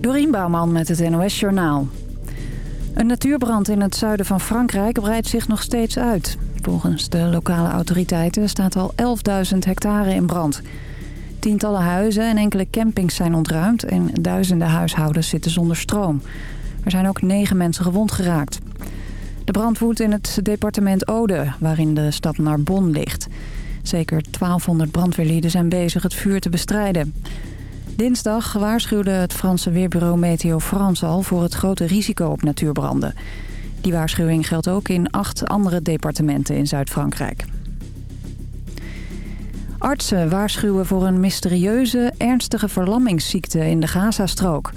Dorien Bouwman met het NOS Journaal. Een natuurbrand in het zuiden van Frankrijk breidt zich nog steeds uit. Volgens de lokale autoriteiten staat al 11.000 hectare in brand. Tientallen huizen en enkele campings zijn ontruimd... en duizenden huishoudens zitten zonder stroom. Er zijn ook negen mensen gewond geraakt. De brand woedt in het departement Ode, waarin de stad Narbonne ligt. Zeker 1200 brandweerlieden zijn bezig het vuur te bestrijden. Dinsdag waarschuwde het Franse weerbureau Meteo France al voor het grote risico op natuurbranden. Die waarschuwing geldt ook in acht andere departementen in Zuid-Frankrijk. Artsen waarschuwen voor een mysterieuze, ernstige verlammingsziekte in de Gazastrook.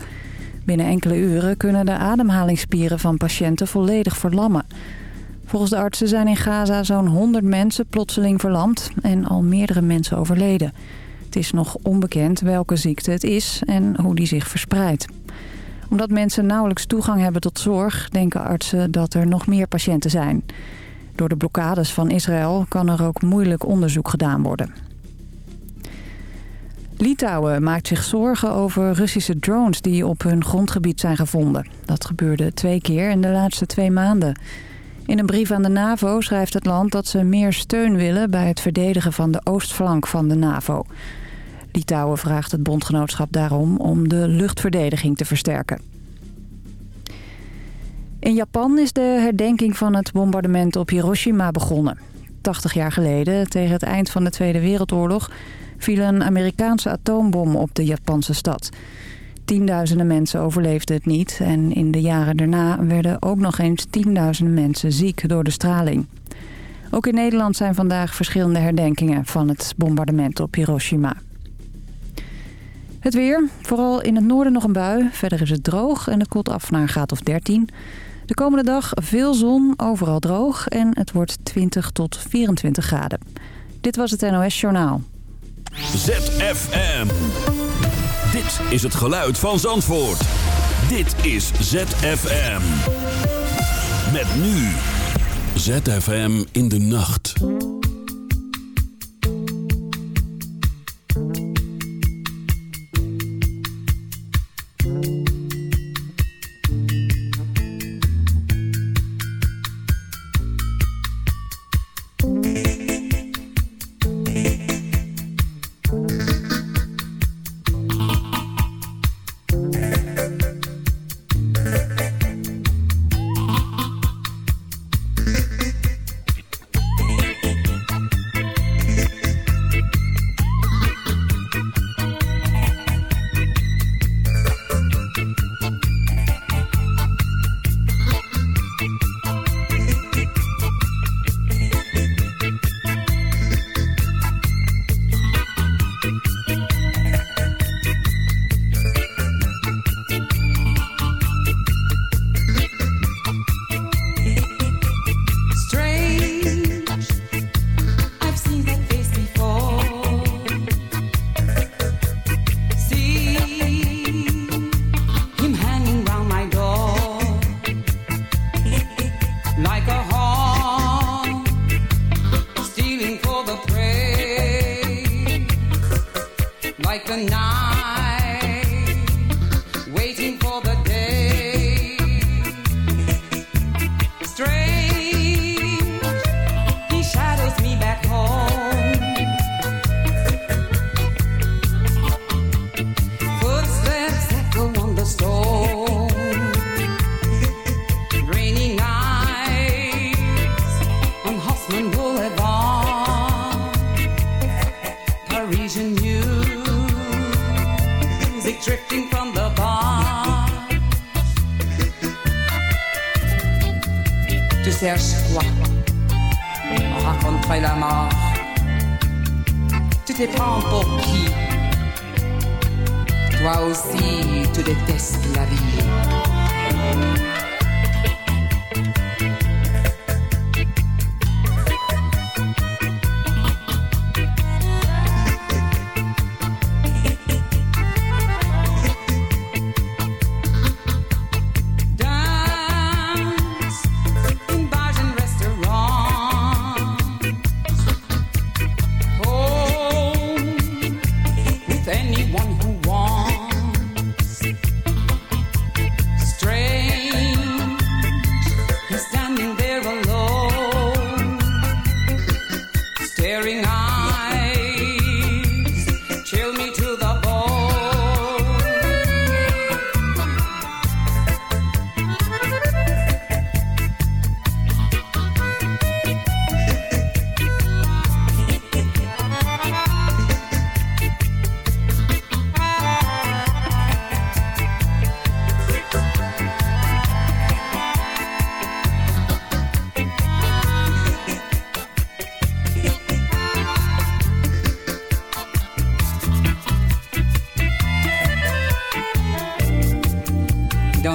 Binnen enkele uren kunnen de ademhalingsspieren van patiënten volledig verlammen. Volgens de artsen zijn in Gaza zo'n 100 mensen plotseling verlamd en al meerdere mensen overleden. Het is nog onbekend welke ziekte het is en hoe die zich verspreidt. Omdat mensen nauwelijks toegang hebben tot zorg... denken artsen dat er nog meer patiënten zijn. Door de blokkades van Israël kan er ook moeilijk onderzoek gedaan worden. Litouwen maakt zich zorgen over Russische drones die op hun grondgebied zijn gevonden. Dat gebeurde twee keer in de laatste twee maanden. In een brief aan de NAVO schrijft het land dat ze meer steun willen... bij het verdedigen van de oostflank van de NAVO. Litouwen vraagt het bondgenootschap daarom om de luchtverdediging te versterken. In Japan is de herdenking van het bombardement op Hiroshima begonnen. 80 jaar geleden, tegen het eind van de Tweede Wereldoorlog... viel een Amerikaanse atoombom op de Japanse stad. Tienduizenden mensen overleefden het niet... en in de jaren daarna werden ook nog eens tienduizenden mensen ziek door de straling. Ook in Nederland zijn vandaag verschillende herdenkingen van het bombardement op Hiroshima. Het weer. Vooral in het noorden nog een bui. Verder is het droog en het koelt af naar een graad of 13. De komende dag veel zon, overal droog. En het wordt 20 tot 24 graden. Dit was het NOS Journaal. ZFM. Dit is het geluid van Zandvoort. Dit is ZFM. Met nu. ZFM in de nacht.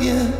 ik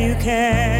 You can.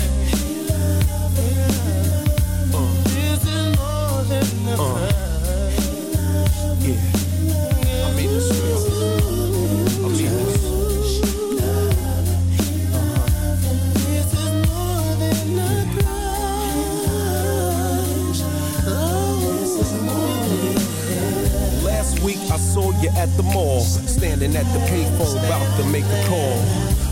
Is more than a crush. Oh, this is more Last week I saw you at the mall, standing at the payphone about to make a call.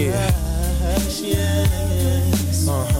Yeah. Uh-huh.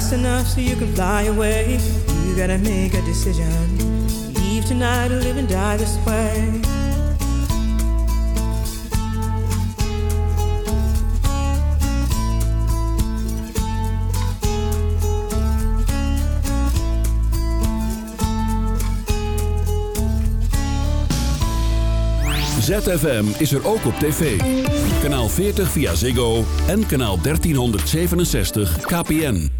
Fast enough so you can fly away? You gotta make a decision. Leave tonight or live and die this way. ZFM is er ook op tv. Kanaal 40 via Ziggo en kanaal 1367 KPN.